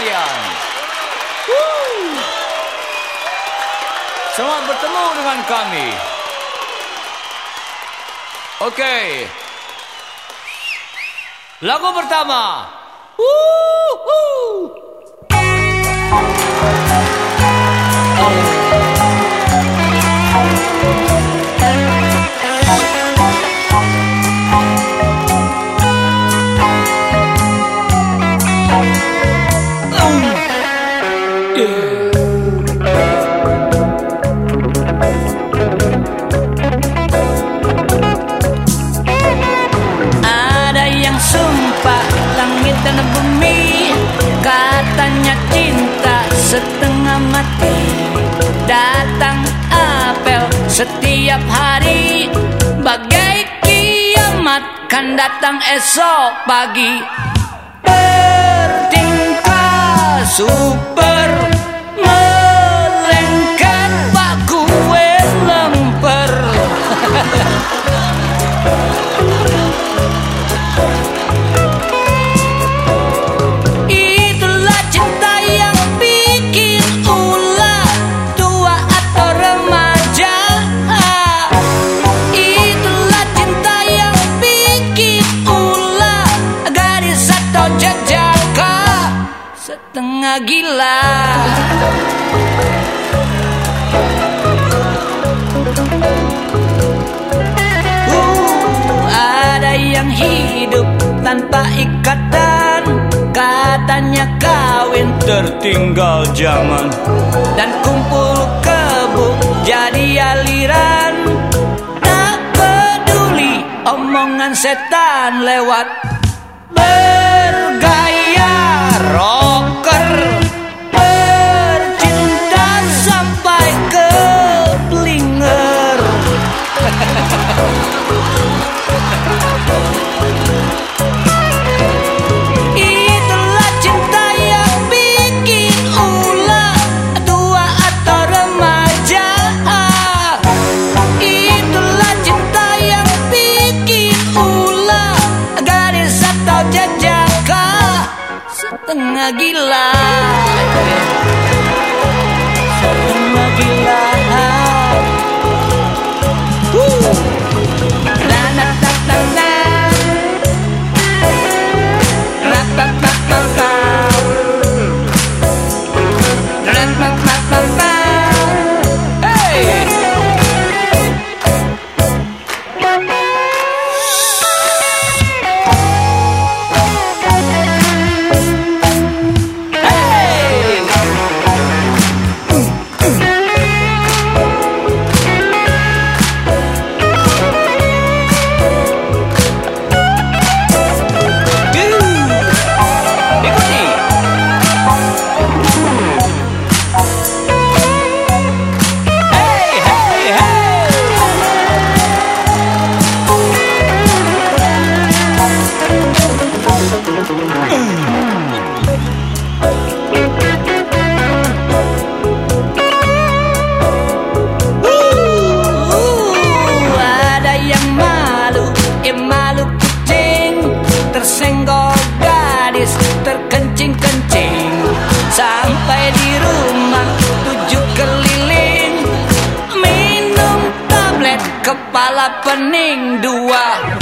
sekalian. Selamat bertemu dengan kami. Oke. Lagu pertama. Woo, setengah mati Datang apel setiap hari. Bagai kiamat kan datang esok pagi. Bertingkah Setengah gila. Uh, ada yang hidup tanpa ikatan. Katanya kawin tertinggal zaman. dan kumpul kebu jadi aliran. Tak peduli omongan setan lewat. Bergaya Setengah gila Tersenggol gadis, terkencing-kencing. Sampai di rumah tujuh keliling Minum tablet kepala pening dua